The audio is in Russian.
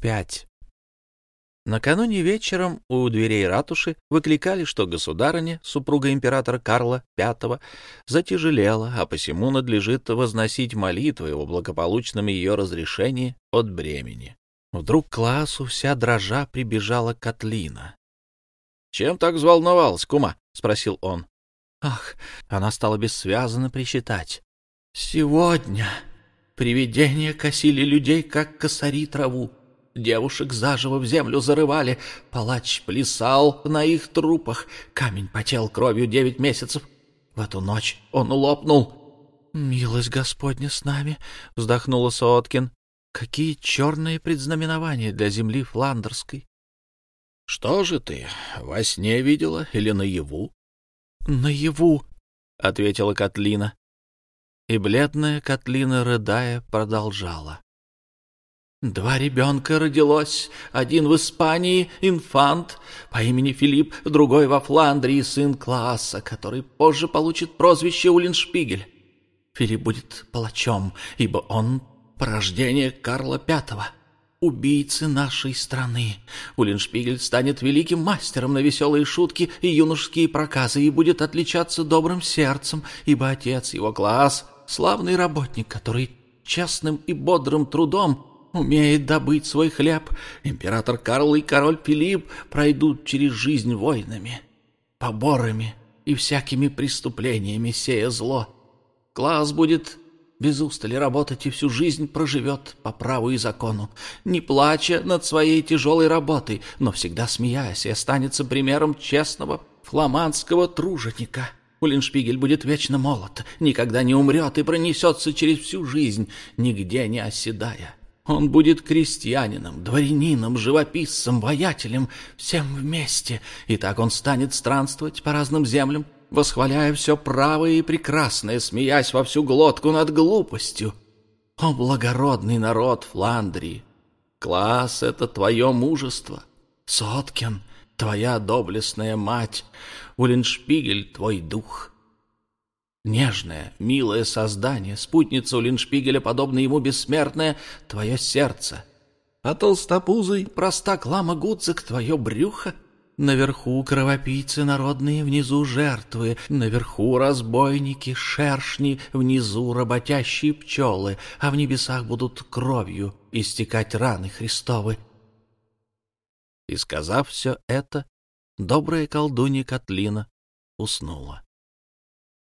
пять. Накануне вечером у дверей ратуши выкликали, что государыня, супруга императора Карла V, затяжелела, а посему надлежит возносить молитвы о благополучном ее разрешении от бремени. Вдруг к классу вся дрожа прибежала Котлина. — Чем так взволновалась, кума? — спросил он. Ах, она стала бессвязно причитать. — Сегодня привидения косили людей, как косари траву. Девушек заживо в землю зарывали, палач плясал на их трупах, камень потел кровью девять месяцев. В эту ночь он лопнул. — Милость Господня с нами, — вздохнула Сооткин. — Какие черные предзнаменования для земли фландерской! — Что же ты, во сне видела или наяву? — Наяву, — ответила Котлина. И бледная Котлина, рыдая, продолжала. Два ребенка родилось, один в Испании, инфант, по имени Филипп, другой во Фландрии, сын класса, который позже получит прозвище Улиншпигель. Филипп будет палачом, ибо он порождение Карла Пятого, убийцы нашей страны. Улиншпигель станет великим мастером на веселые шутки и юношеские проказы и будет отличаться добрым сердцем, ибо отец его класс — славный работник, который честным и бодрым трудом умеет добыть свой хлеб. Император Карл и король Филипп пройдут через жизнь войнами, поборами и всякими преступлениями, сея зло. Класс будет без устали работать и всю жизнь проживет по праву и закону, не плача над своей тяжелой работой, но всегда смеясь и останется примером честного фламандского труженика. Уллиншпигель будет вечно молод, никогда не умрет и пронесется через всю жизнь, нигде не оседая. Он будет крестьянином, дворянином, живописцем, воятелем, всем вместе, и так он станет странствовать по разным землям, восхваляя все правое и прекрасное, смеясь во всю глотку над глупостью. О, благородный народ Фландрии! Класс — это твое мужество. Соткин — твоя доблестная мать. Уллиншпигель — твой дух. Нежное, милое создание, спутница Улиншпигеля, подобно ему бессмертное, твое сердце. А толстопузый, простак лама Гудзик, твое брюхо. Наверху кровопийцы народные, внизу жертвы, наверху разбойники, шершни, внизу работящие пчелы, а в небесах будут кровью истекать раны Христовы. И сказав все это, добрая колдунья Котлина уснула.